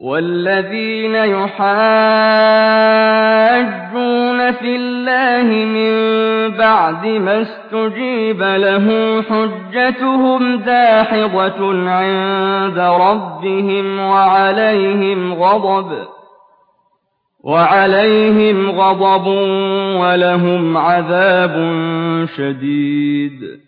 وَالَّذِينَ يُحَاجُّونَ فِي اللَّهِ مِن بَعْدِ مَا اسْتُجِيبَ لَهُ حُجَّتُهُمْ دَاحِضَةٌ عِندَ رَبِّهِمْ وَعَلَيْهِمْ غَضَبٌ وَلَهُمْ عَذَابٌ شَدِيدٌ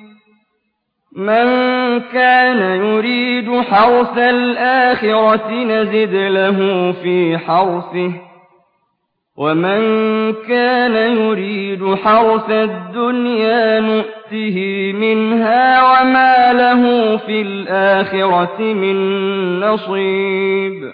مَن كَانَ يُرِيدُ حَرْثَ الْآخِرَةِ نَزِدْ لَهُ فِي حَرْثِهِ ۖ وَمَن كَانَ يُرِيدُ حَرْثَ الدُّنْيَا نُؤْتِهِ مِنْهَا وَمَا لَهُ فِي الْآخِرَةِ مِن نَّصِيبٍ.